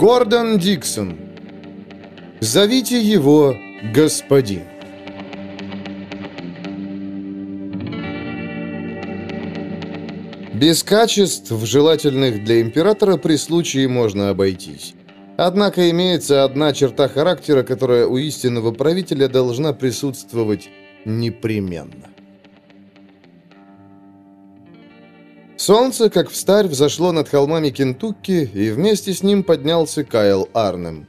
Гордон Диксон. Зовите его господин. Без качеств, желательных для императора, при случае можно обойтись. Однако имеется одна черта характера, которая у истинного правителя должна присутствовать непременно. Солнце, как встарь, взошло над холмами Кентукки, и вместе с ним поднялся Кайл Арнем.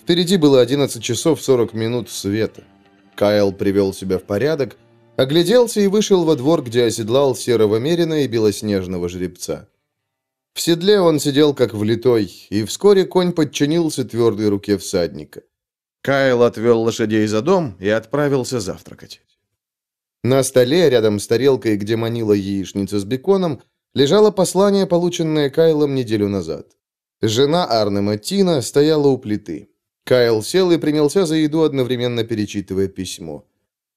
Впереди было 11 часов 40 минут света. Кайл привел себя в порядок, огляделся и вышел во двор, где оседлал серого мерина и белоснежного жеребца. В седле он сидел как влитой, и вскоре конь подчинился твердой руке всадника. Кайл отвел лошадей за дом и отправился завтракать. На столе, рядом с тарелкой, где манила яичница с беконом, лежало послание, полученное Кайлом неделю назад. Жена Арнема Тина стояла у плиты. Кайл сел и принялся за еду, одновременно перечитывая письмо.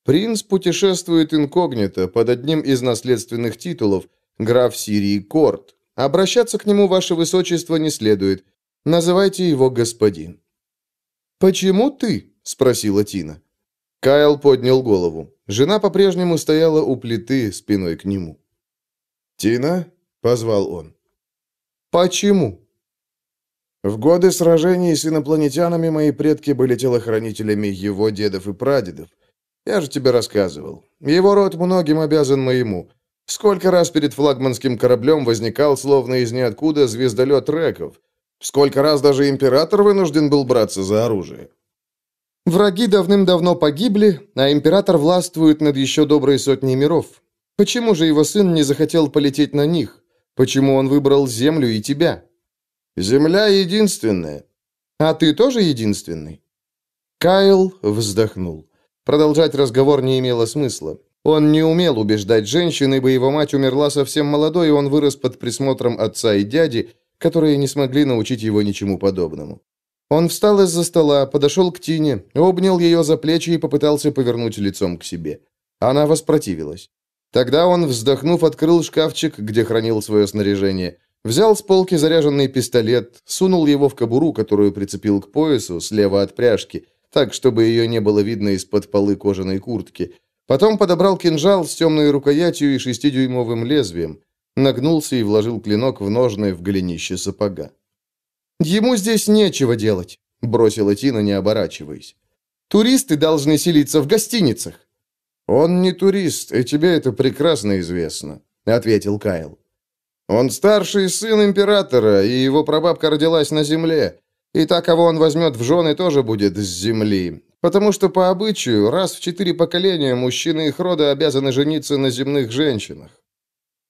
Принц путешествует инкогнито под одним из наследственных титулов, граф Сирии Корт. Обращаться к нему, ваше высочество, не следует. Называйте его господин». «Почему ты?» – спросила Тина. Кайл поднял голову. Жена по-прежнему стояла у плиты спиной к нему. «Тина?» – позвал он. «Почему?» В годы сражений с инопланетянами мои предки были телохранителями его дедов и прадедов. Я же тебе рассказывал. Его род многим обязан моему. Сколько раз перед флагманским кораблем возникал, словно из ниоткуда, звездолет Реков. Сколько раз даже император вынужден был браться за оружие. Враги давным-давно погибли, а император властвует над еще доброй сотней миров. Почему же его сын не захотел полететь на них? Почему он выбрал Землю и тебя? Земля единственная. А ты тоже единственный? Кайл вздохнул. Продолжать разговор не имело смысла. Он не умел убеждать женщин, ибо его мать умерла совсем молодой, и он вырос под присмотром отца и дяди, которые не смогли научить его ничему подобному. Он встал из-за стола, подошел к Тине, обнял ее за плечи и попытался повернуть лицом к себе. Она воспротивилась. Тогда он, вздохнув, открыл шкафчик, где хранил свое снаряжение, взял с полки заряженный пистолет, сунул его в кобуру, которую прицепил к поясу, слева от пряжки, так, чтобы ее не было видно из-под полы кожаной куртки. Потом подобрал кинжал с темной рукоятью и шестидюймовым лезвием, нагнулся и вложил клинок в ножны в голенище сапога. «Ему здесь нечего делать», — бросила Тина, не оборачиваясь. «Туристы должны селиться в гостиницах». «Он не турист, и тебе это прекрасно известно», — ответил Кайл. «Он старший сын императора, и его прабабка родилась на земле. И та, кого он возьмет в жены, тоже будет с земли. Потому что по обычаю, раз в четыре поколения мужчины их рода обязаны жениться на земных женщинах.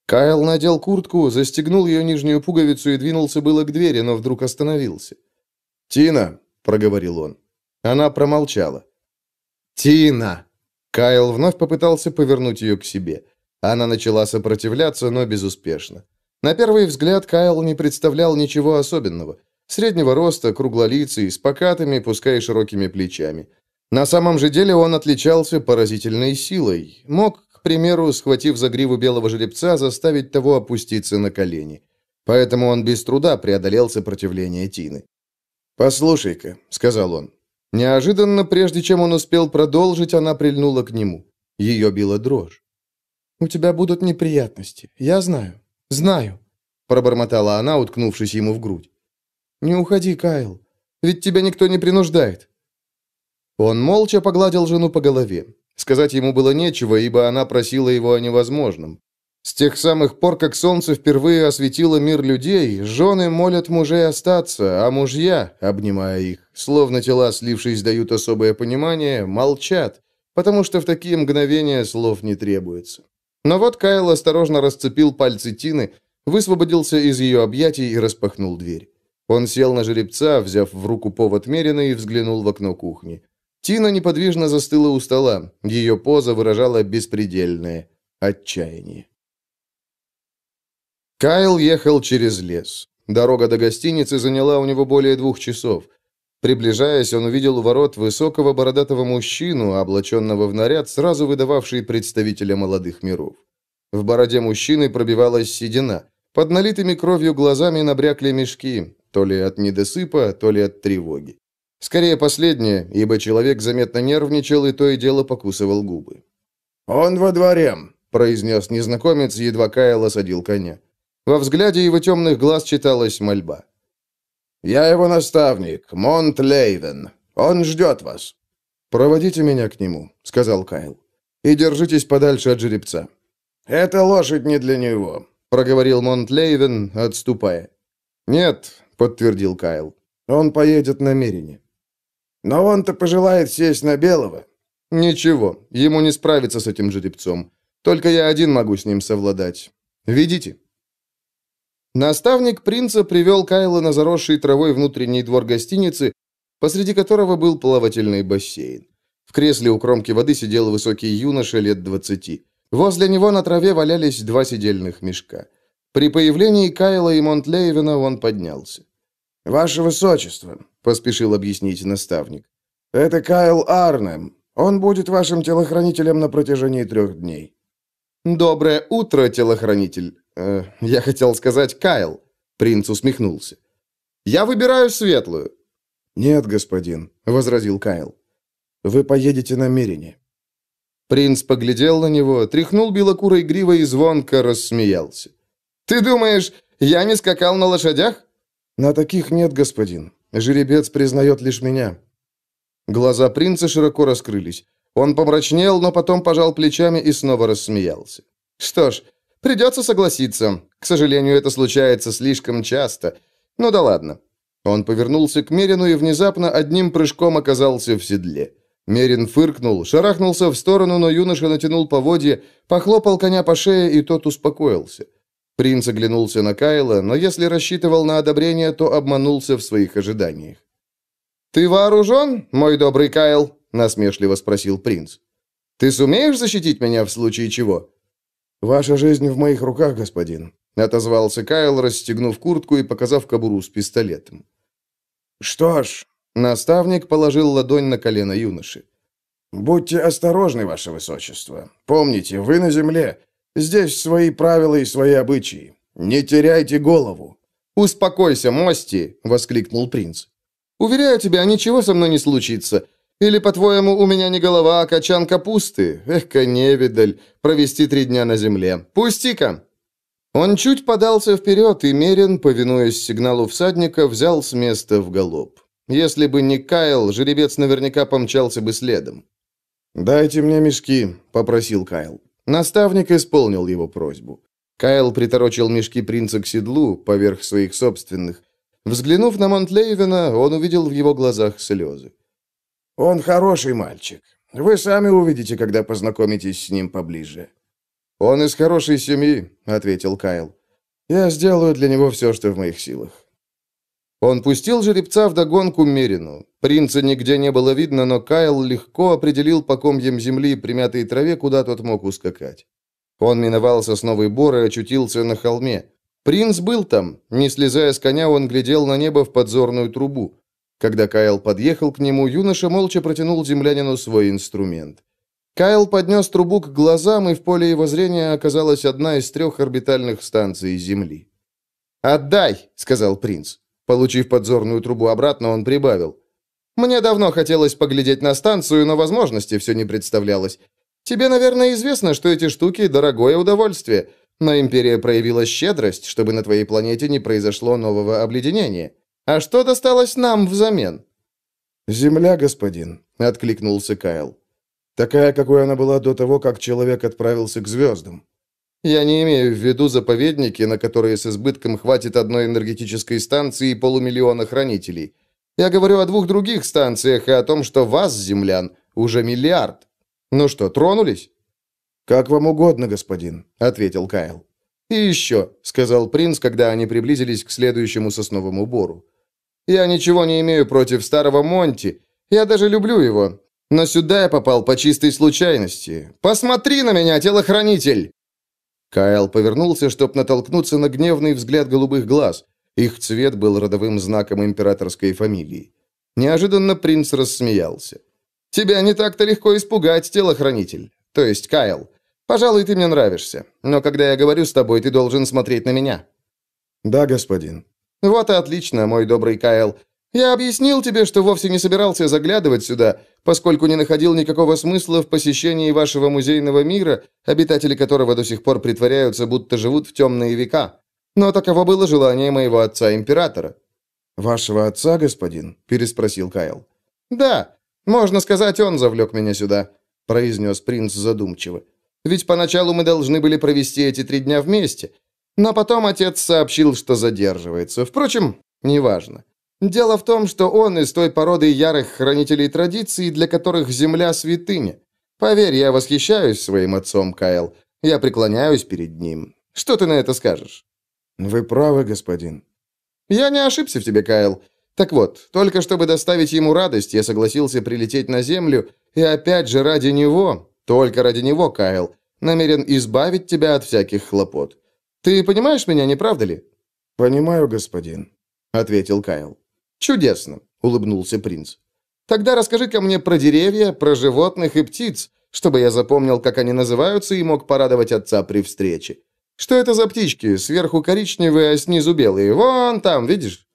Кайл надел куртку, застегнул ее нижнюю пуговицу и двинулся было к двери, но вдруг остановился. «Тина!» — проговорил он. Она промолчала. «Тина!» Кайл вновь попытался повернуть ее к себе. Она начала сопротивляться, но безуспешно. На первый взгляд Кайл не представлял ничего особенного. Среднего роста, круглолицый, с покатыми, пускай широкими плечами. На самом же деле он отличался поразительной силой. Мог, к примеру, схватив за гриву белого жеребца, заставить того опуститься на колени. Поэтому он без труда преодолел сопротивление Тины. «Послушай-ка», — сказал он. Неожиданно, прежде чем он успел продолжить, она прильнула к нему. Ее била дрожь. «У тебя будут неприятности. Я знаю. Знаю», — пробормотала она, уткнувшись ему в грудь. «Не уходи, Кайл, ведь тебя никто не принуждает». Он молча погладил жену по голове. Сказать ему было нечего, ибо она просила его о невозможном. С тех самых пор, как солнце впервые осветило мир людей, жены молят мужей остаться, а мужья, обнимая их, словно тела, слившись, дают особое понимание, молчат, потому что в такие мгновения слов не требуется. Но вот Кайл осторожно расцепил пальцы Тины, высвободился из ее объятий и распахнул дверь. Он сел на жеребца, взяв в руку повод Мерина и взглянул в окно кухни. Тина неподвижно застыла у стола. Ее поза выражала беспредельное отчаяние. Кайл ехал через лес. Дорога до гостиницы заняла у него более двух часов. Приближаясь, он увидел у ворот высокого бородатого мужчину, облаченного в наряд, сразу выдававший представителя молодых миров. В бороде мужчины пробивалась седина. Под налитыми кровью глазами набрякли мешки. то ли от недосыпа, то ли от тревоги. Скорее последнее, ибо человек заметно нервничал и то и дело покусывал губы. «Он во дворе», — произнес незнакомец, едва Кайл осадил коня. Во взгляде его темных глаз читалась мольба. «Я его наставник, Монт Лейвен. Он ждет вас». «Проводите меня к нему», — сказал Кайл. «И держитесь подальше от жеребца». «Эта лошадь не для него», — проговорил Монт Лейвен, отступая. «Нет», — подтвердил Кайл. «Он поедет намерение». «Но он-то пожелает сесть на белого». «Ничего, ему не справиться с этим жеребцом. Только я один могу с ним совладать. Ведите». Наставник принца привел Кайла на заросший травой внутренний двор гостиницы, посреди которого был плавательный бассейн. В кресле у кромки воды сидел высокий юноша лет двадцати. Возле него на траве валялись два сидельных мешка. При появлении Кайла и Монтлейвена он поднялся. «Ваше Высочество», — поспешил объяснить наставник, — «это Кайл Арнем. Он будет вашим телохранителем на протяжении трех дней». «Доброе утро, телохранитель. Э, я хотел сказать Кайл». Принц усмехнулся. «Я выбираю светлую». «Нет, господин», — возразил Кайл. «Вы поедете на Мерине». Принц поглядел на него, тряхнул белокурой гривой и звонко рассмеялся. «Ты думаешь, я не скакал на лошадях?» «На таких нет, господин. Жеребец признает лишь меня». Глаза принца широко раскрылись. Он помрачнел, но потом пожал плечами и снова рассмеялся. «Что ж, придется согласиться. К сожалению, это случается слишком часто. Ну да ладно». Он повернулся к Мерину и внезапно одним прыжком оказался в седле. Мерин фыркнул, шарахнулся в сторону, но юноша натянул поводья, похлопал коня по шее, и тот успокоился. Принц оглянулся на Кайла, но если рассчитывал на одобрение, то обманулся в своих ожиданиях. «Ты вооружен, мой добрый Кайл?» насмешливо спросил принц. Ты сумеешь защитить меня в случае чего? Ваша жизнь в моих руках, господин, отозвался Кайл, расстегнув куртку и показав кобуру с пистолетом. Что ж, наставник положил ладонь на колено юноши. Будьте осторожны, ваше высочество. Помните, вы на земле. Здесь свои правила и свои обычаи. Не теряйте голову. Успокойся, Мости, воскликнул принц. Уверяю тебя, ничего со мной не случится. Или, по-твоему, у меня не голова, а качан капусты? Эх-ка, невидаль, провести три дня на земле. Пусти-ка!» Он чуть подался вперед, и Мерин, повинуясь сигналу всадника, взял с места в галоп. Если бы не Кайл, жеребец наверняка помчался бы следом. «Дайте мне мешки», — попросил Кайл. Наставник исполнил его просьбу. Кайл приторочил мешки принца к седлу, поверх своих собственных. Взглянув на Монтлейвена, он увидел в его глазах слезы. Он хороший мальчик. Вы сами увидите, когда познакомитесь с ним поближе». «Он из хорошей семьи», — ответил Кайл. «Я сделаю для него все, что в моих силах». Он пустил жеребца в догонку Мерину. Принца нигде не было видно, но Кайл легко определил по комьям земли примятой траве, куда тот мог ускакать. Он миновал сосновый бор и очутился на холме. Принц был там. Не слезая с коня, он глядел на небо в подзорную трубу. Когда Кайл подъехал к нему, юноша молча протянул землянину свой инструмент. Кайл поднес трубу к глазам, и в поле его зрения оказалась одна из трех орбитальных станций Земли. «Отдай!» — сказал принц. Получив подзорную трубу обратно, он прибавил. «Мне давно хотелось поглядеть на станцию, но возможности все не представлялось. Тебе, наверное, известно, что эти штуки – дорогое удовольствие, но Империя проявила щедрость, чтобы на твоей планете не произошло нового обледенения. А что досталось нам взамен?» «Земля, господин», — откликнулся Кайл. «Такая, какой она была до того, как человек отправился к звездам». «Я не имею в виду заповедники, на которые с избытком хватит одной энергетической станции и полумиллиона хранителей. Я говорю о двух других станциях и о том, что вас, землян, уже миллиард. Ну что, тронулись?» «Как вам угодно, господин», — ответил Кайл. «И еще», — сказал принц, когда они приблизились к следующему сосновому бору. Я ничего не имею против старого Монти. Я даже люблю его. Но сюда я попал по чистой случайности. Посмотри на меня, телохранитель!» Кайл повернулся, чтобы натолкнуться на гневный взгляд голубых глаз. Их цвет был родовым знаком императорской фамилии. Неожиданно принц рассмеялся. «Тебя не так-то легко испугать, телохранитель. То есть, Кайл. Пожалуй, ты мне нравишься. Но когда я говорю с тобой, ты должен смотреть на меня». «Да, господин». «Вот и отлично, мой добрый Кайл. Я объяснил тебе, что вовсе не собирался заглядывать сюда, поскольку не находил никакого смысла в посещении вашего музейного мира, обитатели которого до сих пор притворяются, будто живут в темные века. Но таково было желание моего отца-императора». «Вашего отца, господин?» – переспросил Кайл. «Да, можно сказать, он завлек меня сюда», – произнес принц задумчиво. «Ведь поначалу мы должны были провести эти три дня вместе, но потом отец сообщил, что задерживается. Впрочем, неважно. Дело в том, что он из той породы ярых хранителей традиций, для которых земля святыня. Поверь, я восхищаюсь своим отцом, Кайл. Я преклоняюсь перед ним. Что ты на это скажешь? Вы правы, господин. Я не ошибся в тебе, Кайл. Так вот, только чтобы доставить ему радость, я согласился прилететь на землю, и опять же ради него, только ради него, Кайл, намерен избавить тебя от всяких хлопот. Ты понимаешь меня, не правда ли?» «Понимаю, господин», — ответил Кайл. «Чудесно», — улыбнулся принц. «Тогда расскажи-ка мне про деревья, про животных и птиц, чтобы я запомнил, как они называются, и мог порадовать отца при встрече. Что это за птички? Сверху коричневые, а снизу белые. Вон там, видишь?»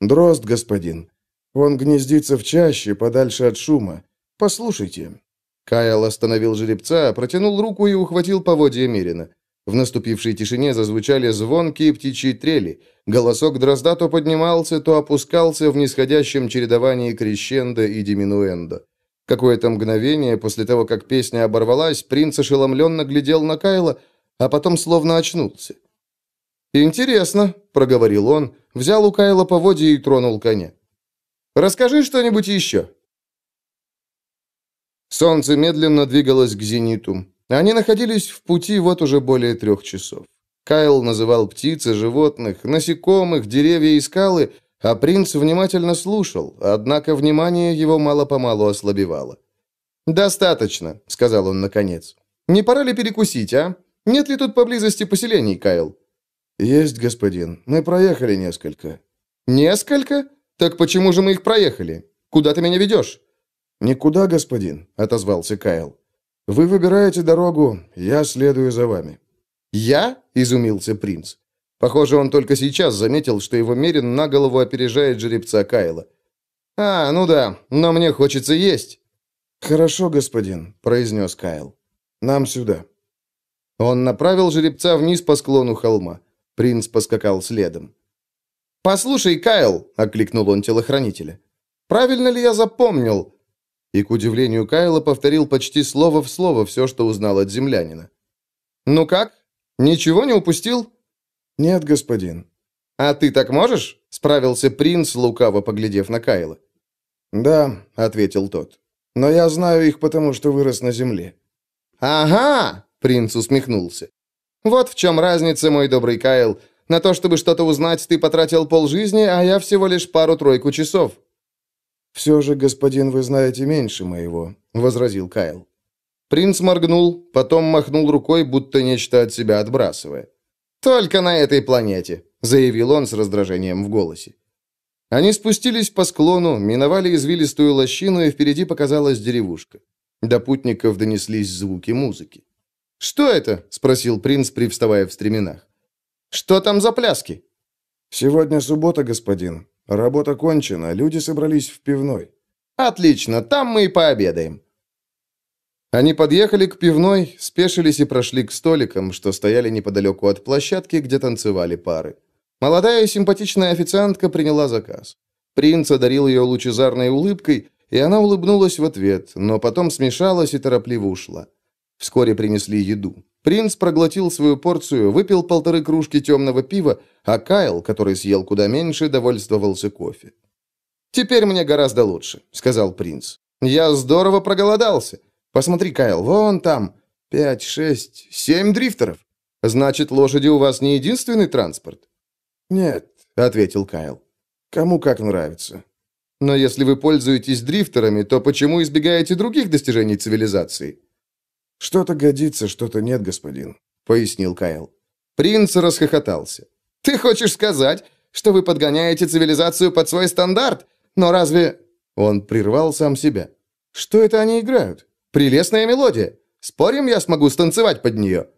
«Дрозд, господин. Он гнездится в чаще, подальше от шума. Послушайте». Кайл остановил жеребца, протянул руку и ухватил поводья Мирина. В наступившей тишине зазвучали звонкие птичьи трели. Голосок дрозда то поднимался, то опускался в нисходящем чередовании крещендо и диминуэндо. Какое-то мгновение после того, как песня оборвалась, принц ошеломленно глядел на Кайла, а потом словно очнулся. «Интересно», — проговорил он, взял у Кайла поводья и тронул коня. «Расскажи что-нибудь еще». Солнце медленно двигалось к зениту. Они находились в пути вот уже более трех часов. Кайл называл птиц животных, насекомых, деревья и скалы, а принц внимательно слушал, однако внимание его мало-помалу ослабевало. «Достаточно», — сказал он наконец. «Не пора ли перекусить, а? Нет ли тут поблизости поселений, Кайл?» «Есть, господин. Мы проехали несколько». «Несколько? Так почему же мы их проехали? Куда ты меня ведешь?» «Никуда, господин», — отозвался Кайл. Вы выбираете дорогу, я следую за вами». «Я?» – изумился принц. Похоже, он только сейчас заметил, что его Мерин на голову опережает жеребца Кайла. «А, ну да, но мне хочется есть». «Хорошо, господин», – произнес Кайл. «Нам сюда». Он направил жеребца вниз по склону холма. Принц поскакал следом. «Послушай, Кайл!» – окликнул он телохранителя. «Правильно ли я запомнил? И, к удивлению Кайла, повторил почти слово в слово все, что узнал от землянина. «Ну как? Ничего не упустил?» «Нет, господин». «А ты так можешь?» — справился принц, лукаво поглядев на Кайла. «Да», — ответил тот. «Но я знаю их, потому что вырос на земле». «Ага!» — принц усмехнулся. «Вот в чем разница, мой добрый Кайл. На то, чтобы что-то узнать, ты потратил полжизни, а я всего лишь пару-тройку часов». «Все же, господин, вы знаете меньше моего», — возразил Кайл. Принц моргнул, потом махнул рукой, будто нечто от себя отбрасывая. «Только на этой планете», — заявил он с раздражением в голосе. Они спустились по склону, миновали извилистую лощину, и впереди показалась деревушка. До путников донеслись звуки музыки. «Что это?» — спросил принц, привставая в стременах. «Что там за пляски?» «Сегодня суббота, господин. Работа кончена, люди собрались в пивной. Отлично, там мы и пообедаем. Они подъехали к пивной, спешились и прошли к столикам, что стояли неподалеку от площадки, где танцевали пары. Молодая симпатичная официантка приняла заказ. Принц одарил ее лучезарной улыбкой, и она улыбнулась в ответ, но потом смешалась и торопливо ушла. Вскоре принесли еду. Принц проглотил свою порцию, выпил полторы кружки темного пива, а Кайл, который съел куда меньше, довольствовался кофе. «Теперь мне гораздо лучше», — сказал принц. «Я здорово проголодался. Посмотри, Кайл, вон там. Пять, шесть, семь дрифтеров. Значит, лошади у вас не единственный транспорт?» «Нет», — ответил Кайл. «Кому как нравится». «Но если вы пользуетесь дрифтерами, то почему избегаете других достижений цивилизации?» «Что-то годится, что-то нет, господин», — пояснил Кайл. Принц расхохотался. «Ты хочешь сказать, что вы подгоняете цивилизацию под свой стандарт? Но разве...» Он прервал сам себя. «Что это они играют? Прелестная мелодия. Спорим, я смогу станцевать под нее?»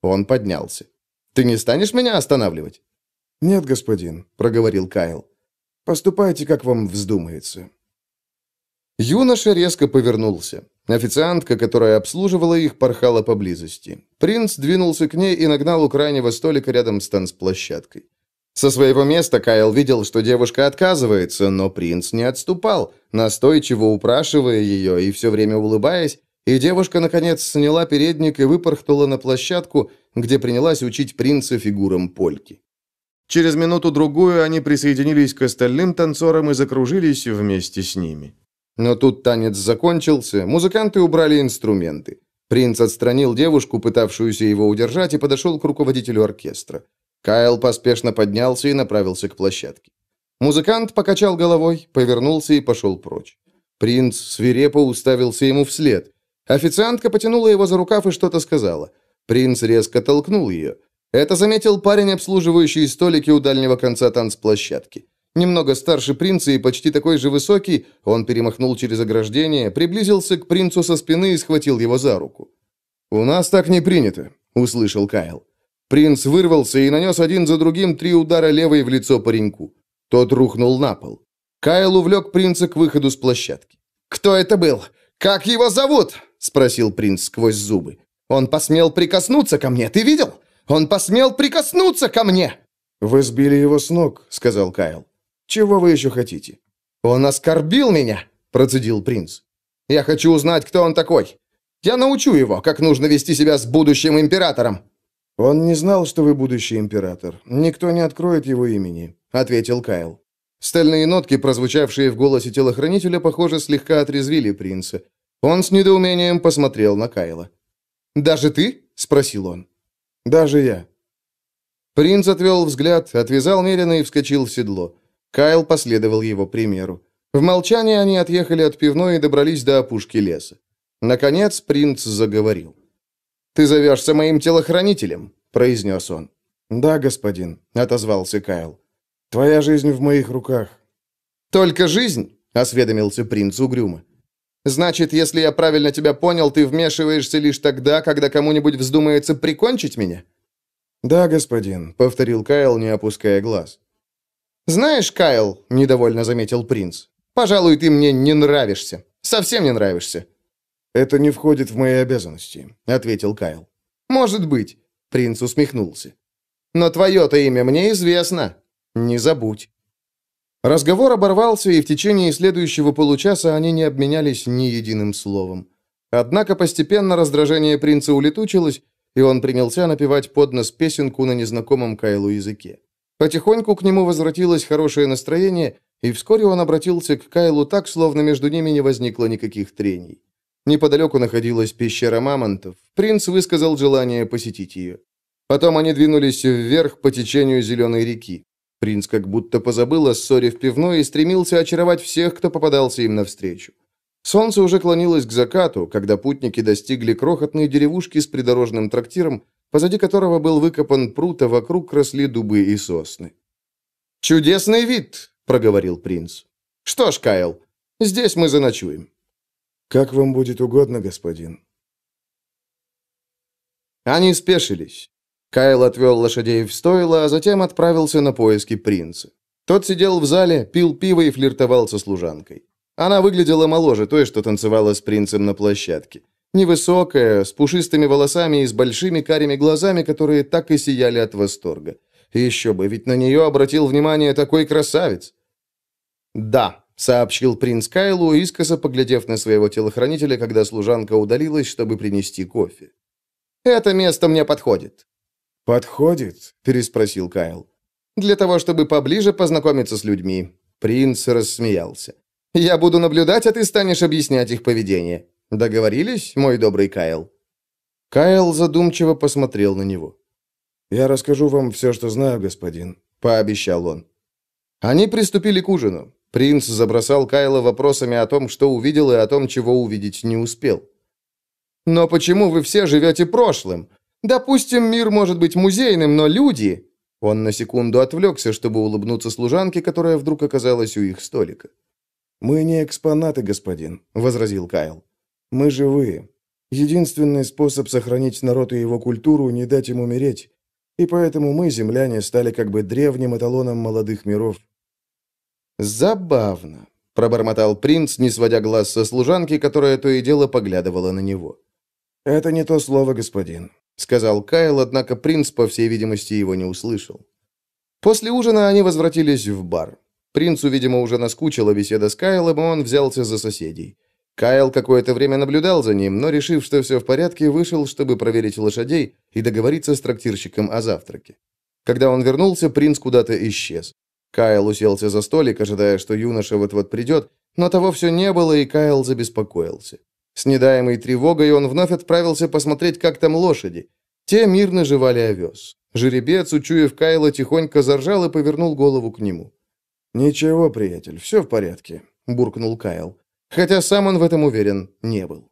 Он поднялся. «Ты не станешь меня останавливать?» «Нет, господин», — проговорил Кайл. «Поступайте, как вам вздумается». Юноша резко повернулся. Официантка, которая обслуживала их, порхала поблизости. Принц двинулся к ней и нагнал у крайнего столика рядом с танцплощадкой. Со своего места Кайл видел, что девушка отказывается, но принц не отступал, настойчиво упрашивая ее и все время улыбаясь, и девушка, наконец, сняла передник и выпорхнула на площадку, где принялась учить принца фигурам польки. Через минуту-другую они присоединились к остальным танцорам и закружились вместе с ними. Но тут танец закончился, музыканты убрали инструменты. Принц отстранил девушку, пытавшуюся его удержать, и подошел к руководителю оркестра. Кайл поспешно поднялся и направился к площадке. Музыкант покачал головой, повернулся и пошел прочь. Принц свирепо уставился ему вслед. Официантка потянула его за рукав и что-то сказала. Принц резко толкнул ее. Это заметил парень, обслуживающий столики у дальнего конца танцплощадки. Немного старше принца и почти такой же высокий, он перемахнул через ограждение, приблизился к принцу со спины и схватил его за руку. «У нас так не принято», — услышал Кайл. Принц вырвался и нанес один за другим три удара левой в лицо пареньку. Тот рухнул на пол. Кайл увлек принца к выходу с площадки. «Кто это был? Как его зовут?» — спросил принц сквозь зубы. «Он посмел прикоснуться ко мне, ты видел? Он посмел прикоснуться ко мне!» «Вы сбили его с ног», — сказал Кайл. «Чего вы еще хотите?» «Он оскорбил меня!» — процедил принц. «Я хочу узнать, кто он такой. Я научу его, как нужно вести себя с будущим императором». «Он не знал, что вы будущий император. Никто не откроет его имени», — ответил Кайл. Стальные нотки, прозвучавшие в голосе телохранителя, похоже, слегка отрезвили принца. Он с недоумением посмотрел на Кайла. «Даже ты?» — спросил он. Даже я». Принц отвел взгляд, отвязал медленно и вскочил в седло. Кайл последовал его примеру. В молчании они отъехали от пивной и добрались до опушки леса. Наконец принц заговорил. «Ты зовешься моим телохранителем», — произнес он. «Да, господин», — отозвался Кайл. «Твоя жизнь в моих руках». «Только жизнь?» — осведомился принц угрюмо. Значит, если я правильно тебя понял, ты вмешиваешься лишь тогда, когда кому-нибудь вздумается прикончить меня?» «Да, господин», — повторил Кайл, не опуская глаз. «Знаешь, Кайл», — недовольно заметил принц, — «пожалуй, ты мне не нравишься. Совсем не нравишься». «Это не входит в мои обязанности», — ответил Кайл. «Может быть», — принц усмехнулся. «Но твое-то имя мне известно. Не забудь». Разговор оборвался, и в течение следующего получаса они не обменялись ни единым словом. Однако постепенно раздражение принца улетучилось, и он принялся напевать под нос песенку на незнакомом Кайлу языке. Потихоньку к нему возвратилось хорошее настроение, и вскоре он обратился к Кайлу так, словно между ними не возникло никаких трений. Неподалеку находилась пещера мамонтов. Принц высказал желание посетить ее. Потом они двинулись вверх по течению Зеленой реки. Принц как будто позабыл о ссоре в пивной и стремился очаровать всех, кто попадался им навстречу. Солнце уже клонилось к закату, когда путники достигли крохотной деревушки с придорожным трактиром, позади которого был выкопан пруд, а вокруг росли дубы и сосны. «Чудесный вид!» — проговорил принц. «Что ж, Кайл, здесь мы заночуем». «Как вам будет угодно, господин». Они спешились. Кайл отвел лошадей в стойло, а затем отправился на поиски принца. Тот сидел в зале, пил пиво и флиртовал со служанкой. Она выглядела моложе той, что танцевала с принцем на площадке. Невысокая, с пушистыми волосами и с большими карими глазами, которые так и сияли от восторга. еще бы, ведь на нее обратил внимание такой красавец. «Да», — сообщил принц Кайлу, искоса поглядев на своего телохранителя, когда служанка удалилась, чтобы принести кофе. «Это место мне подходит». «Подходит?» – переспросил Кайл. «Для того, чтобы поближе познакомиться с людьми». Принц рассмеялся. «Я буду наблюдать, а ты станешь объяснять их поведение. Договорились, мой добрый Кайл?» Кайл задумчиво посмотрел на него. «Я расскажу вам все, что знаю, господин», — пообещал он. Они приступили к ужину. Принц забросал Кайла вопросами о том, что увидел, и о том, чего увидеть не успел. «Но почему вы все живете прошлым? Допустим, мир может быть музейным, но люди...» Он на секунду отвлекся, чтобы улыбнуться служанке, которая вдруг оказалась у их столика. «Мы не экспонаты, господин», — возразил Кайл. «Мы живые. Единственный способ сохранить народ и его культуру — не дать им умереть. И поэтому мы, земляне, стали как бы древним эталоном молодых миров. Забавно, пробормотал принц, не сводя глаз со служанки, которая то и дело поглядывала на него. Это не то слово, господин, сказал Кайл, однако принц, по всей видимости, его не услышал. После ужина они возвратились в бар. Принцу, видимо, уже наскучила беседа с Кайлом, и он взялся за соседей. Кайл какое-то время наблюдал за ним, но, решив, что все в порядке, вышел, чтобы проверить лошадей и договориться с трактирщиком о завтраке. Когда он вернулся, принц куда-то исчез. Кайл уселся за столик, ожидая, что юноша вот-вот придет, но того все не было, и Кайл забеспокоился. С недаемой тревогой он вновь отправился посмотреть, как там лошади. Те мирно жевали овес. Жеребец, учуяв Кайла, тихонько заржал и повернул голову к нему. «Ничего, приятель, все в порядке», — буркнул Кайл хотя сам он в этом уверен не был.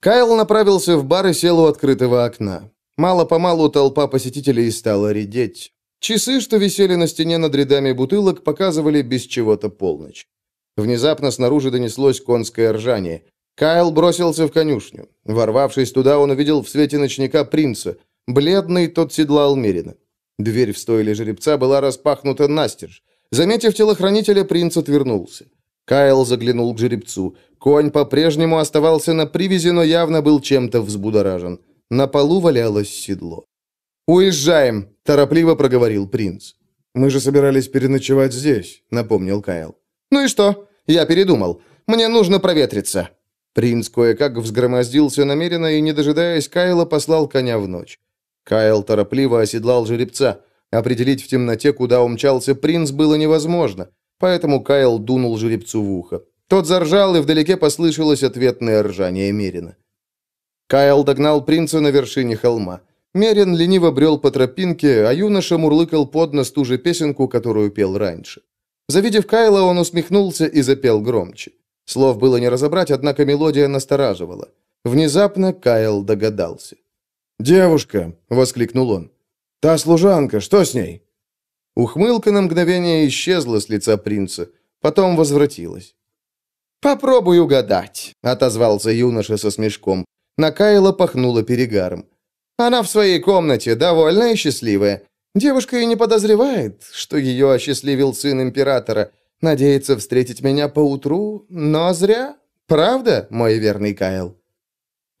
Кайл направился в бар и сел у открытого окна. Мало-помалу толпа посетителей стала редеть. Часы, что висели на стене над рядами бутылок, показывали без чего-то полночь. Внезапно снаружи донеслось конское ржание. Кайл бросился в конюшню. Ворвавшись туда, он увидел в свете ночника принца. Бледный тот седлал Мерина. Дверь в стойле жеребца была распахнута настежь. Заметив телохранителя, принц отвернулся. Кайл заглянул к жеребцу. Конь по-прежнему оставался на привязи, но явно был чем-то взбудоражен. На полу валялось седло. «Уезжаем!» – торопливо проговорил принц. «Мы же собирались переночевать здесь», – напомнил Кайл. «Ну и что? Я передумал. Мне нужно проветриться». Принц кое-как взгромоздился намеренно и, не дожидаясь Кайла, послал коня в ночь. Кайл торопливо оседлал жеребца. Определить в темноте, куда умчался принц, было невозможно – Поэтому Кайл дунул жеребцу в ухо. Тот заржал, и вдалеке послышалось ответное ржание Мерина. Кайл догнал принца на вершине холма. Мерин лениво брел по тропинке, а юноша мурлыкал под нос ту же песенку, которую пел раньше. Завидев Кайла, он усмехнулся и запел громче. Слов было не разобрать, однако мелодия настораживала. Внезапно Кайл догадался. «Девушка!» — воскликнул он. «Та служанка, что с ней?» Ухмылка на мгновение исчезла с лица принца, потом возвратилась. «Попробуй угадать», — отозвался юноша со смешком. На Кайла пахнуло перегаром. «Она в своей комнате, довольная и счастливая. Девушка и не подозревает, что ее осчастливил сын императора. Надеется встретить меня поутру, но зря. Правда, мой верный Кайл?»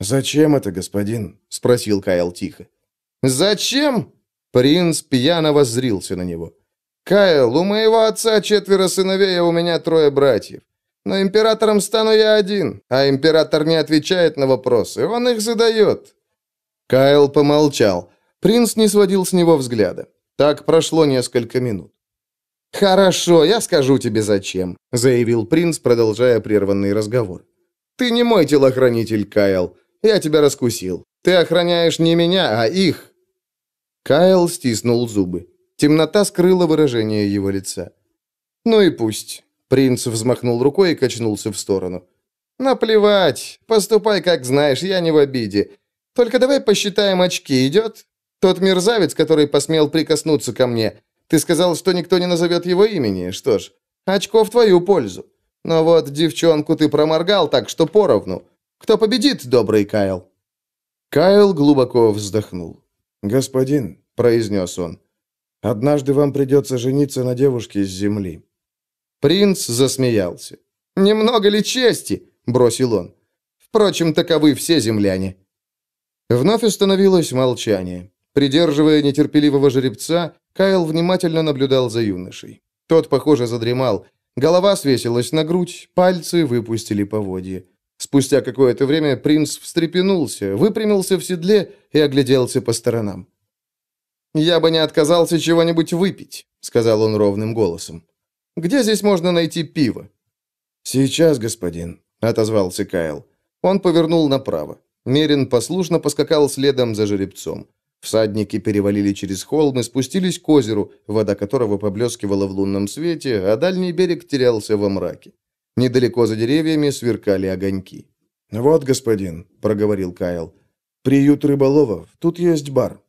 «Зачем это, господин?» — спросил Кайл тихо. «Зачем? Принц пьяно воззрился на него. «Кайл, у моего отца четверо сыновей, а у меня трое братьев. Но императором стану я один, а император не отвечает на вопросы, он их задает». Кайл помолчал. Принц не сводил с него взгляда. Так прошло несколько минут. «Хорошо, я скажу тебе зачем», — заявил принц, продолжая прерванный разговор. «Ты не мой телохранитель, Кайл. Я тебя раскусил. Ты охраняешь не меня, а их. Кайл стиснул зубы. Темнота скрыла выражение его лица. «Ну и пусть». Принц взмахнул рукой и качнулся в сторону. «Наплевать. Поступай, как знаешь, я не в обиде. Только давай посчитаем очки, идет? Тот мерзавец, который посмел прикоснуться ко мне. Ты сказал, что никто не назовет его имени. Что ж, очко в твою пользу. Но вот девчонку ты проморгал, так что поровну. Кто победит, добрый Кайл?» Кайл глубоко вздохнул. «Господин», — произнес он, — «однажды вам придется жениться на девушке с земли». Принц засмеялся. «Немного ли чести?» — бросил он. «Впрочем, таковы все земляне». Вновь установилось молчание. Придерживая нетерпеливого жеребца, Кайл внимательно наблюдал за юношей. Тот, похоже, задремал. Голова свесилась на грудь, пальцы выпустили поводье. Спустя какое-то время принц встрепенулся, выпрямился в седле и огляделся по сторонам. «Я бы не отказался чего-нибудь выпить», — сказал он ровным голосом. «Где здесь можно найти пиво?» «Сейчас, господин», — отозвался Кайл. Он повернул направо. Мерин послушно поскакал следом за жеребцом. Всадники перевалили через холм и спустились к озеру, вода которого поблескивала в лунном свете, а дальний берег терялся во мраке. Недалеко за деревьями сверкали огоньки. «Вот, господин», — проговорил Кайл, — «приют рыболовов. Тут есть бар».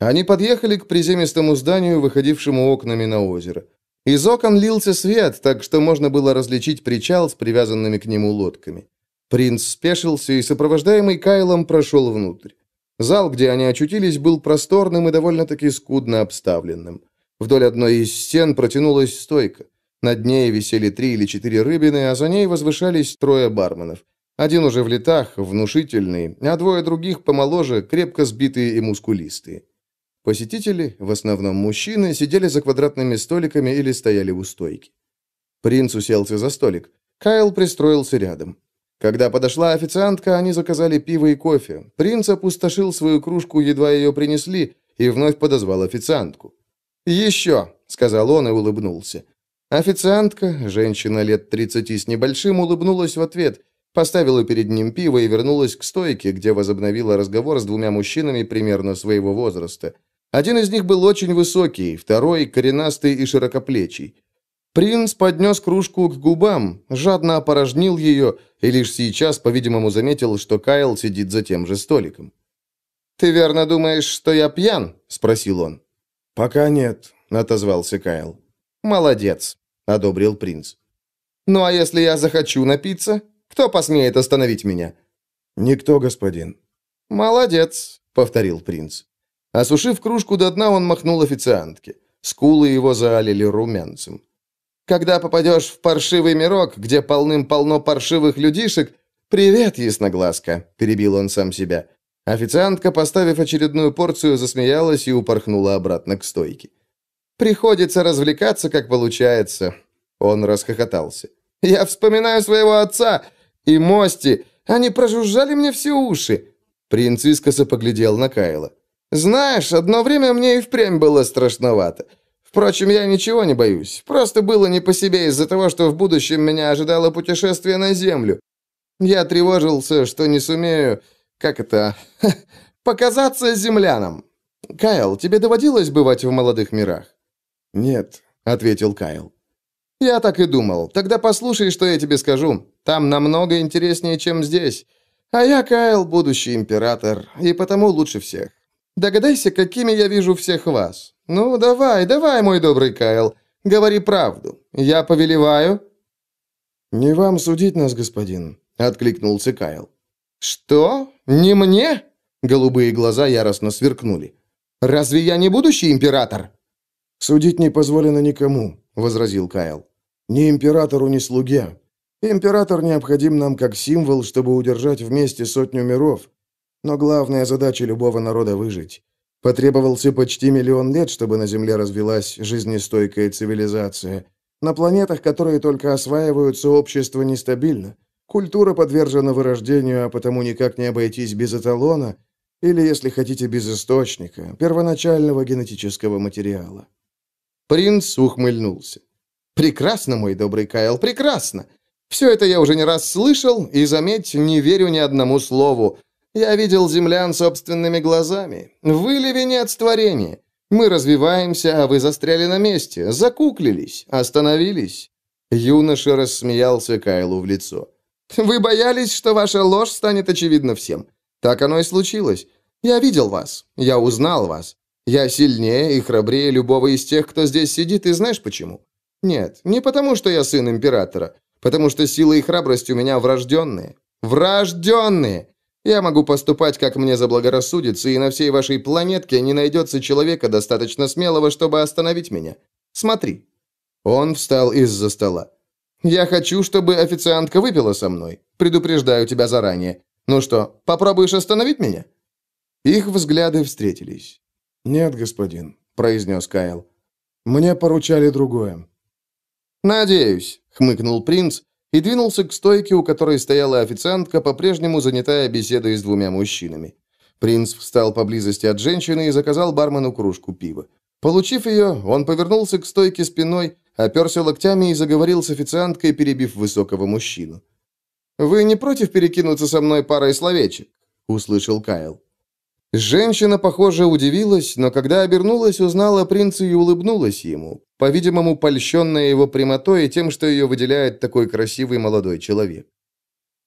Они подъехали к приземистому зданию, выходившему окнами на озеро. Из окон лился свет, так что можно было различить причал с привязанными к нему лодками. Принц спешился и, сопровождаемый Кайлом, прошел внутрь. Зал, где они очутились, был просторным и довольно-таки скудно обставленным. Вдоль одной из стен протянулась стойка. Над ней висели три или четыре рыбины, а за ней возвышались трое барменов. Один уже в летах, внушительный, а двое других помоложе, крепко сбитые и мускулистые. Посетители, в основном мужчины, сидели за квадратными столиками или стояли у стойки. Принц уселся за столик. Кайл пристроился рядом. Когда подошла официантка, они заказали пиво и кофе. Принц опустошил свою кружку, едва ее принесли, и вновь подозвал официантку. «Еще», — сказал он и улыбнулся. Официантка, женщина лет 30 с небольшим, улыбнулась в ответ, поставила перед ним пиво и вернулась к стойке, где возобновила разговор с двумя мужчинами примерно своего возраста. Один из них был очень высокий, второй – коренастый и широкоплечий. Принц поднес кружку к губам, жадно опорожнил ее и лишь сейчас, по-видимому, заметил, что Кайл сидит за тем же столиком. «Ты верно думаешь, что я пьян?» – спросил он. «Пока нет», — отозвался Кайл. «Молодец», — одобрил принц. «Ну а если я захочу напиться, кто посмеет остановить меня?» «Никто, господин». «Молодец», — повторил принц. Осушив кружку до дна, он махнул официантке. Скулы его залили румянцем. «Когда попадешь в паршивый мирок, где полным-полно паршивых людишек...» «Привет, ясноглазка», — перебил он сам себя. Официантка, поставив очередную порцию, засмеялась и упорхнула обратно к стойке. «Приходится развлекаться, как получается». Он расхохотался. «Я вспоминаю своего отца и Мости. Они прожужжали мне все уши». Принц искоса поглядел на Кайла. «Знаешь, одно время мне и впрямь было страшновато. Впрочем, я ничего не боюсь. Просто было не по себе из-за того, что в будущем меня ожидало путешествие на Землю. Я тревожился, что не сумею как это, показаться землянам. Кайл, тебе доводилось бывать в молодых мирах? Нет, ответил Кайл. Я так и думал. Тогда послушай, что я тебе скажу. Там намного интереснее, чем здесь. А я, Кайл, будущий император, и потому лучше всех. Догадайся, какими я вижу всех вас. Ну, давай, давай, мой добрый Кайл, говори правду. Я повелеваю?» «Не вам судить нас, господин», — откликнулся Кайл. «Что? Не мне?» Голубые глаза яростно сверкнули. «Разве я не будущий император?» «Судить не позволено никому», — возразил Кайл. «Ни императору, ни слуге. Император необходим нам как символ, чтобы удержать вместе сотню миров. Но главная задача любого народа — выжить. Потребовался почти миллион лет, чтобы на Земле развилась жизнестойкая цивилизация. На планетах, которые только осваиваются, общество нестабильно. Культура подвержена вырождению, а потому никак не обойтись без эталона, или, если хотите, без источника, первоначального генетического материала. Принц ухмыльнулся. «Прекрасно, мой добрый Кайл, прекрасно! Все это я уже не раз слышал, и, заметь, не верю ни одному слову. Я видел землян собственными глазами. Вы ли венец творения? Мы развиваемся, а вы застряли на месте, закуклились, остановились». Юноша рассмеялся Кайлу в лицо. Вы боялись, что ваша ложь станет очевидна всем. Так оно и случилось. Я видел вас. Я узнал вас. Я сильнее и храбрее любого из тех, кто здесь сидит, и знаешь почему? Нет, не потому, что я сын императора, потому что сила и храбрость у меня врожденные. Врожденные! Я могу поступать, как мне заблагорассудится, и на всей вашей планетке не найдется человека достаточно смелого, чтобы остановить меня. Смотри». Он встал из-за стола. Я хочу, чтобы официантка выпила со мной. Предупреждаю тебя заранее. Ну что, попробуешь остановить меня?» Их взгляды встретились. «Нет, господин», — произнес Кайл. «Мне поручали другое». «Надеюсь», — хмыкнул принц и двинулся к стойке, у которой стояла официантка, по-прежнему занятая беседой с двумя мужчинами. Принц встал поблизости от женщины и заказал бармену кружку пива. Получив ее, он повернулся к стойке спиной, оперся локтями и заговорил с официанткой, перебив высокого мужчину. «Вы не против перекинуться со мной парой словечек?» — услышал Кайл. Женщина, похоже, удивилась, но когда обернулась, узнала принца и улыбнулась ему, по-видимому, польщенная его прямотой и тем, что ее выделяет такой красивый молодой человек.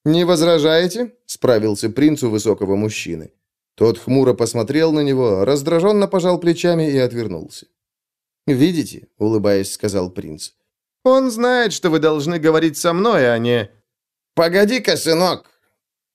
«Не возражаете?» — справился принц у высокого мужчины. Тот хмуро посмотрел на него, раздраженно пожал плечами и отвернулся. «Видите?» — улыбаясь, сказал принц. «Он знает, что вы должны говорить со мной, а не...» «Погоди-ка, сынок!»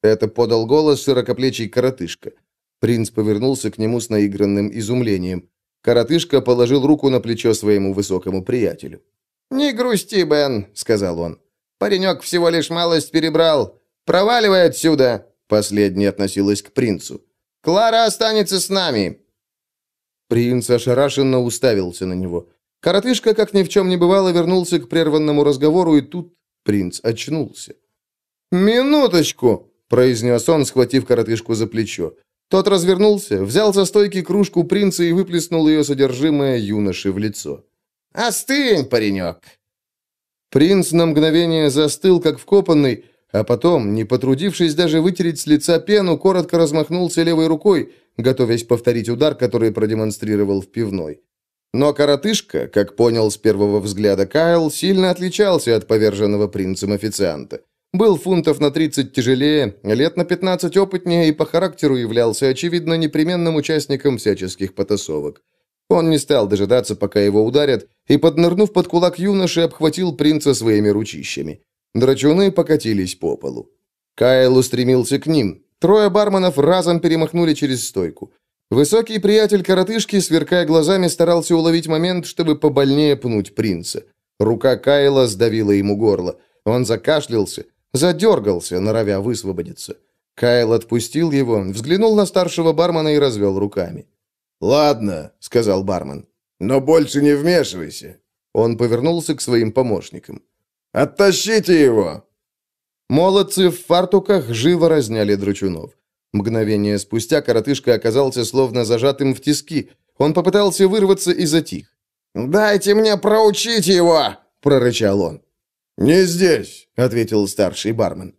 Это подал голос широкоплечий коротышка. Принц повернулся к нему с наигранным изумлением. Коротышка положил руку на плечо своему высокому приятелю. «Не грусти, Бен», — сказал он. «Паренек всего лишь малость перебрал. Проваливай отсюда!» Последняя относилась к принцу. «Клара останется с нами!» Принц ошарашенно уставился на него. Коротышка, как ни в чем не бывало, вернулся к прерванному разговору, и тут принц очнулся. «Минуточку!» – произнес он, схватив коротышку за плечо. Тот развернулся, взял со стойки кружку принца и выплеснул ее содержимое юноше в лицо. «Остынь, паренек!» Принц на мгновение застыл, как вкопанный, а потом, не потрудившись даже вытереть с лица пену, коротко размахнулся левой рукой, готовясь повторить удар, который продемонстрировал в пивной. Но коротышка, как понял с первого взгляда Кайл, сильно отличался от поверженного принцем официанта. Был фунтов на 30 тяжелее, лет на 15 опытнее и по характеру являлся, очевидно, непременным участником всяческих потасовок. Он не стал дожидаться, пока его ударят, и, поднырнув под кулак юноши, обхватил принца своими ручищами. Драчуны покатились по полу. Кайл устремился к ним. Трое барменов разом перемахнули через стойку. Высокий приятель коротышки, сверкая глазами, старался уловить момент, чтобы побольнее пнуть принца. Рука Кайла сдавила ему горло. Он закашлялся, задергался, норовя высвободиться. Кайл отпустил его, взглянул на старшего бармена и развел руками. «Ладно», — сказал бармен, — «но больше не вмешивайся». Он повернулся к своим помощникам. «Оттащите его!» Молодцы в фартуках живо разняли дручунов. Мгновение спустя коротышка оказался словно зажатым в тиски. Он попытался вырваться и затих. «Дайте мне проучить его!» – прорычал он. «Не здесь», – ответил старший бармен.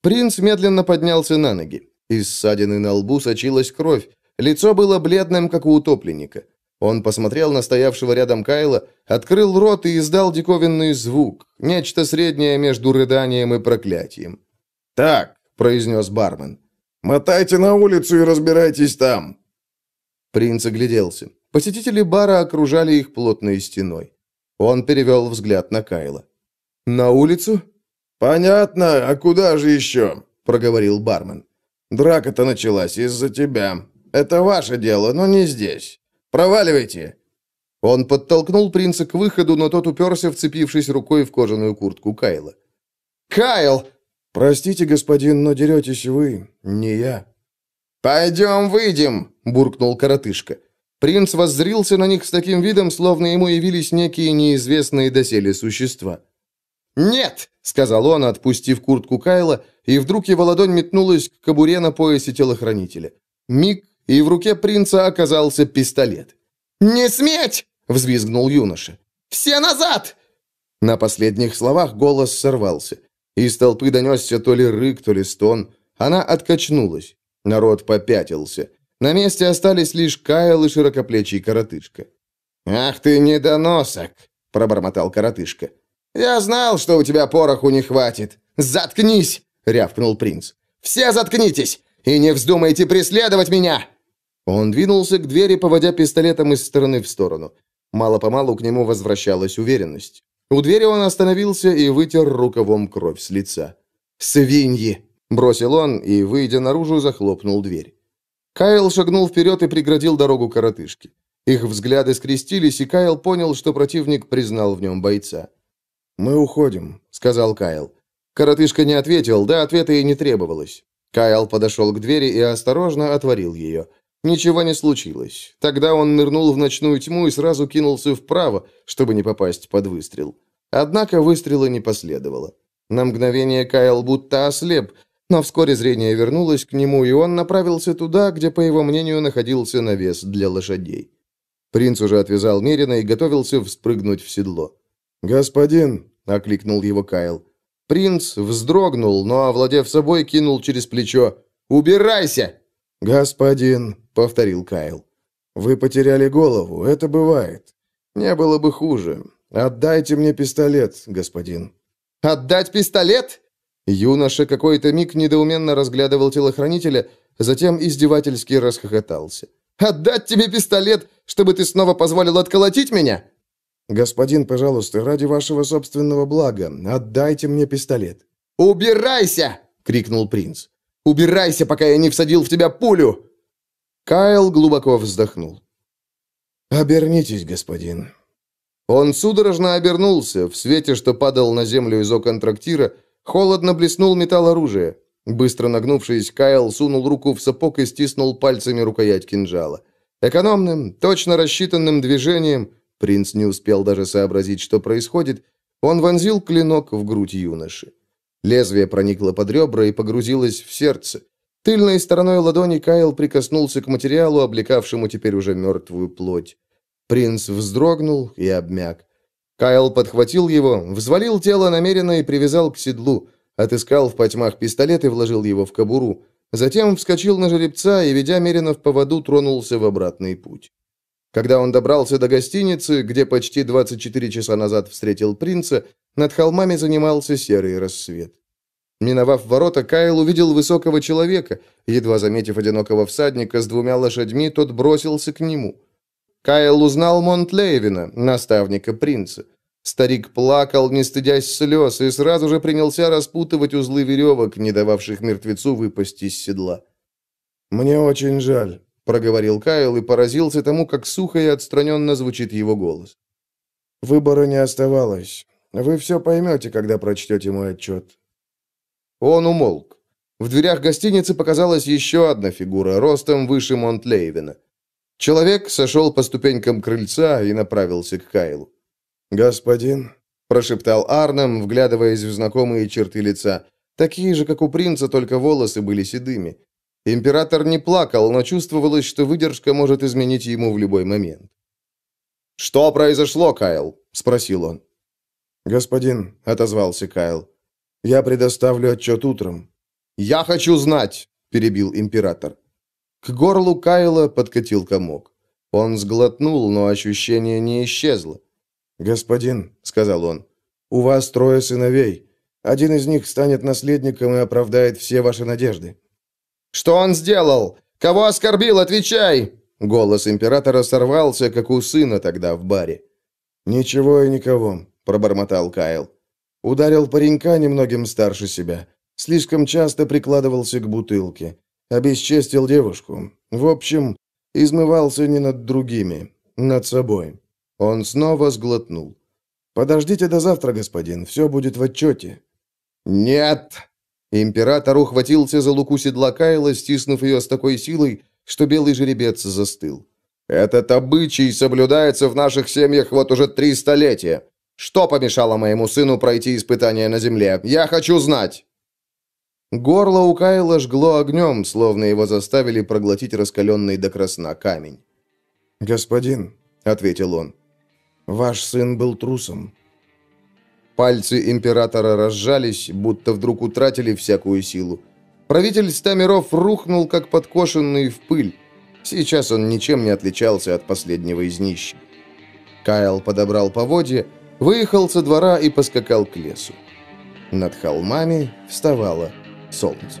Принц медленно поднялся на ноги. Из ссадины на лбу сочилась кровь. Лицо было бледным, как у утопленника. Он посмотрел на стоявшего рядом Кайла, открыл рот и издал диковинный звук, нечто среднее между рыданием и проклятием. «Так», — произнес бармен, — «мотайте на улицу и разбирайтесь там». Принц огляделся. Посетители бара окружали их плотной стеной. Он перевел взгляд на Кайла. «На улицу?» «Понятно, а куда же еще?» — проговорил бармен. «Драка-то началась из-за тебя. Это ваше дело, но не здесь. Проваливайте!» Он подтолкнул принца к выходу, но тот уперся, вцепившись рукой в кожаную куртку Кайла. «Кайл!» «Простите, господин, но деретесь вы, не я». «Пойдем выйдем!» – буркнул коротышка. Принц воззрился на них с таким видом, словно ему явились некие неизвестные доселе существа. «Нет!» — сказал он, отпустив куртку Кайла, и вдруг его ладонь метнулась к кобуре на поясе телохранителя. Миг, и в руке принца оказался пистолет. «Не сметь!» — взвизгнул юноша. «Все назад!» На последних словах голос сорвался. Из толпы донесся то ли рык, то ли стон. Она откачнулась. Народ попятился. На месте остались лишь Кайл и широкоплечий коротышка. «Ах ты недоносок!» — пробормотал коротышка. «Я знал, что у тебя пороху не хватит. Заткнись!» — рявкнул принц. «Все заткнитесь! И не вздумайте преследовать меня!» Он двинулся к двери, поводя пистолетом из стороны в сторону. Мало-помалу к нему возвращалась уверенность. У двери он остановился и вытер рукавом кровь с лица. «Свиньи!» – бросил он и, выйдя наружу, захлопнул дверь. Кайл шагнул вперед и преградил дорогу коротышке. Их взгляды скрестились, и Кайл понял, что противник признал в нем бойца. «Мы уходим», — сказал Кайл. Коротышка не ответил, да ответа и не требовалось. Кайл подошел к двери и осторожно отворил ее. Ничего не случилось. Тогда он нырнул в ночную тьму и сразу кинулся вправо, чтобы не попасть под выстрел. Однако выстрела не последовало. На мгновение Кайл будто ослеп, но вскоре зрение вернулось к нему, и он направился туда, где, по его мнению, находился навес для лошадей. Принц уже отвязал Мерина и готовился вспрыгнуть в седло. «Господин!» — окликнул его Кайл. Принц вздрогнул, но, овладев собой, кинул через плечо. «Убирайся!» «Господин!» — повторил Кайл. «Вы потеряли голову, это бывает. Не было бы хуже. Отдайте мне пистолет, господин». «Отдать пистолет?» Юноша какой-то миг недоуменно разглядывал телохранителя, затем издевательски расхохотался. «Отдать тебе пистолет, чтобы ты снова позволил отколотить меня?» «Господин, пожалуйста, ради вашего собственного блага, отдайте мне пистолет». «Убирайся!» — крикнул принц. «Убирайся, пока я не всадил в тебя пулю!» Кайл глубоко вздохнул. «Обернитесь, господин». Он судорожно обернулся. В свете, что падал на землю из окон трактира, холодно блеснул металл оружия. Быстро нагнувшись, Кайл сунул руку в сапог и стиснул пальцами рукоять кинжала. Экономным, точно рассчитанным движением, принц не успел даже сообразить, что происходит, он вонзил клинок в грудь юноши. Лезвие проникло под ребра и погрузилось в сердце. Тыльной стороной ладони Кайл прикоснулся к материалу, облекавшему теперь уже мертвую плоть. Принц вздрогнул и обмяк. Кайл подхватил его, взвалил тело намеренно и привязал к седлу, отыскал в потьмах пистолет и вложил его в кобуру. Затем вскочил на жеребца и, ведя Мерина в поводу, тронулся в обратный путь. Когда он добрался до гостиницы, где почти 24 часа назад встретил принца, над холмами занимался серый рассвет. Миновав ворота, Кайл увидел высокого человека. Едва заметив одинокого всадника с двумя лошадьми, тот бросился к нему. Кайл узнал Монтлейвина, наставника принца. Старик плакал, не стыдясь слез, и сразу же принялся распутывать узлы веревок, не дававших мертвецу выпасть из седла. «Мне очень жаль», — проговорил Кайл и поразился тому, как сухо и отстраненно звучит его голос. «Выбора не оставалось. Вы все поймете, когда прочтете мой отчет». Он умолк. В дверях гостиницы показалась еще одна фигура, ростом выше Монтлейвена. Человек сошел по ступенькам крыльца и направился к Кайлу. «Господин», — прошептал Арнем, вглядываясь в знакомые черты лица, такие же, как у принца, только волосы были седыми. Император не плакал, но чувствовалось, что выдержка может изменить ему в любой момент. «Что произошло, Кайл?» — спросил он. «Господин», — отозвался Кайл, я предоставлю отчет утром». «Я хочу знать», — перебил император. К горлу Кайла подкатил комок. Он сглотнул, но ощущение не исчезло. «Господин», — сказал он, — «у вас трое сыновей. Один из них станет наследником и оправдает все ваши надежды». «Что он сделал? Кого оскорбил? Отвечай!» Голос императора сорвался, как у сына тогда в баре. «Ничего и никого», — пробормотал Кайл. Ударил паренька немногим старше себя. Слишком часто прикладывался к бутылке. Обесчестил девушку. В общем, измывался не над другими, над собой. Он снова сглотнул. «Подождите до завтра, господин, все будет в отчете». «Нет!» Император ухватился за луку седла Кайла, стиснув ее с такой силой, что белый жеребец застыл. «Этот обычай соблюдается в наших семьях вот уже три столетия. Что помешало моему сыну пройти испытание на земле? Я хочу знать!» Горло у Кайла жгло огнем, словно его заставили проглотить раскаленный до красна камень. «Господин», — ответил он, — «ваш сын был трусом». Пальцы императора разжались, будто вдруг утратили всякую силу. Правитель ста миров рухнул, как подкошенный в пыль. Сейчас он ничем не отличался от последнего из нищих. Кайл подобрал поводья, выехал со двора и поскакал к лесу. Над холмами вставало солнце.